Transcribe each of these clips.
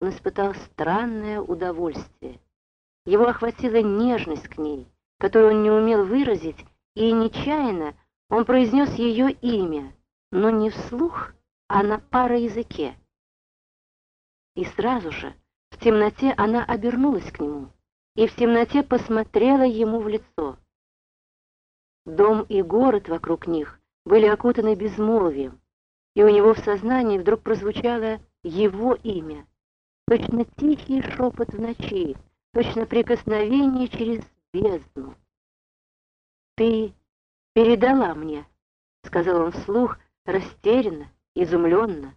он испытал странное удовольствие. Его охватила нежность к ней, которую он не умел выразить, и нечаянно он произнес ее имя, но не вслух, а на пароязыке. И сразу же в темноте она обернулась к нему и в темноте посмотрела ему в лицо. Дом и город вокруг них были окутаны безмолвием, и у него в сознании вдруг прозвучало его имя, точно тихий шепот в ночи, точно прикосновение через бездну. «Ты передала мне», — сказал он вслух, растерянно, изумленно.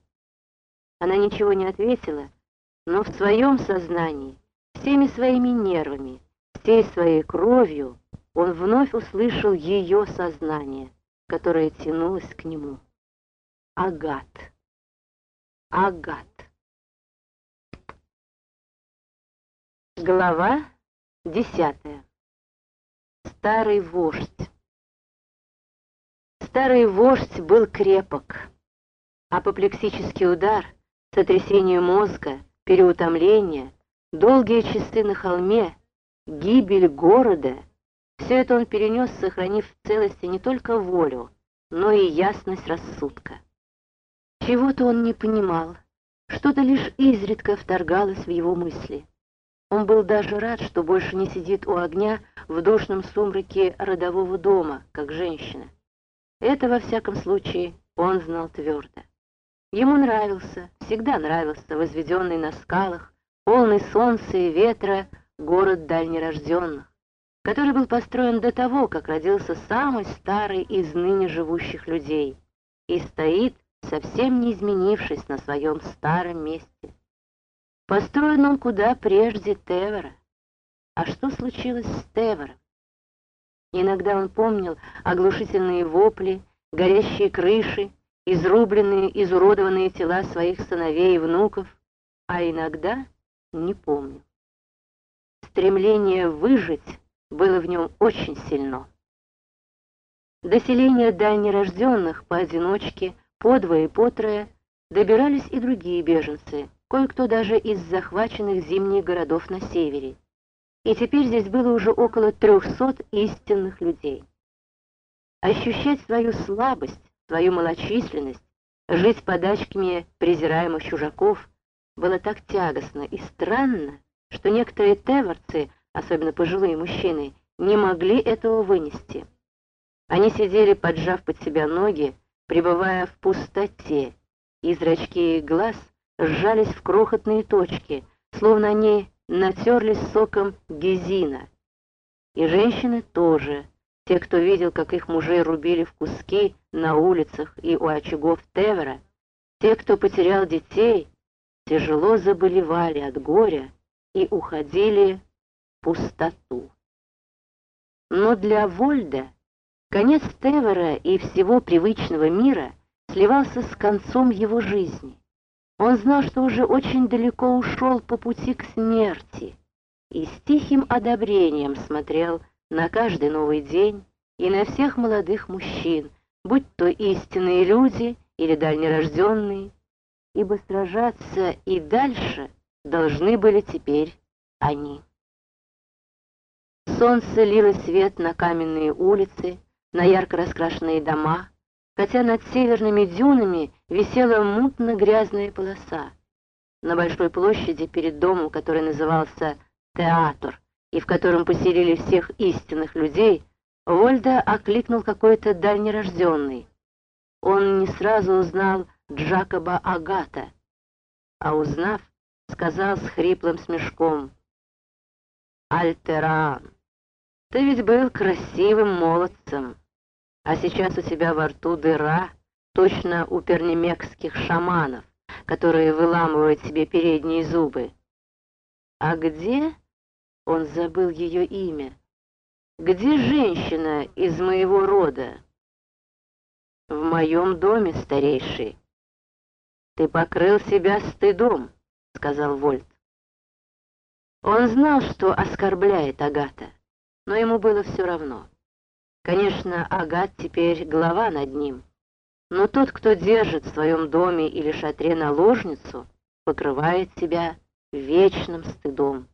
Она ничего не ответила, но в своем сознании, всеми своими нервами, всей своей кровью он вновь услышал ее сознание, которое тянулось к нему. Агат. Агат. Глава десятая. Старый вождь. Старый вождь был крепок. Апоплексический удар, сотрясение мозга, переутомление, долгие часы на холме, гибель города — все это он перенес, сохранив в целости не только волю, но и ясность рассудка. Чего-то он не понимал, что-то лишь изредка вторгалось в его мысли. Он был даже рад, что больше не сидит у огня в душном сумраке родового дома, как женщина. Это, во всяком случае, он знал твердо. Ему нравился, всегда нравился возведенный на скалах, полный солнца и ветра город дальнерожденных, который был построен до того, как родился самый старый из ныне живущих людей и стоит, совсем не изменившись на своем старом месте. Построен он куда прежде Тевера. А что случилось с Тевером? Иногда он помнил оглушительные вопли, горящие крыши, изрубленные, изуродованные тела своих сыновей и внуков, а иногда не помнил. Стремление выжить было в нем очень сильно. До селения дальнерожденных поодиночке, подвое и потрое добирались и другие беженцы — кое-кто даже из захваченных зимних городов на севере. И теперь здесь было уже около трехсот истинных людей. Ощущать свою слабость, свою малочисленность, жить подачками презираемых чужаков было так тягостно и странно, что некоторые теворцы, особенно пожилые мужчины, не могли этого вынести. Они сидели, поджав под себя ноги, пребывая в пустоте, и зрачки глаз сжались в крохотные точки, словно они натерлись соком гезина. И женщины тоже, те, кто видел, как их мужей рубили в куски на улицах и у очагов Тевера, те, кто потерял детей, тяжело заболевали от горя и уходили в пустоту. Но для Вольда конец Тевера и всего привычного мира сливался с концом его жизни. Он знал, что уже очень далеко ушел по пути к смерти, и с тихим одобрением смотрел на каждый новый день и на всех молодых мужчин, будь то истинные люди или дальнерожденные, ибо сражаться и дальше должны были теперь они. Солнце лило свет на каменные улицы, на ярко раскрашенные дома, хотя над северными дюнами висела мутно-грязная полоса. На большой площади перед домом, который назывался «Театр», и в котором поселили всех истинных людей, Вольда окликнул какой-то дальнерожденный. Он не сразу узнал Джакоба Агата, а узнав, сказал с хриплым смешком, «Альтеран, ты ведь был красивым молодцем». А сейчас у тебя во рту дыра, точно у пернемекских шаманов, которые выламывают себе передние зубы. А где? Он забыл ее имя. Где женщина из моего рода? В моем доме, старейший. Ты покрыл себя стыдом, сказал Вольт. Он знал, что оскорбляет Агата, но ему было все равно. Конечно, Агат теперь глава над ним, но тот, кто держит в своем доме или шатре наложницу, покрывает себя вечным стыдом.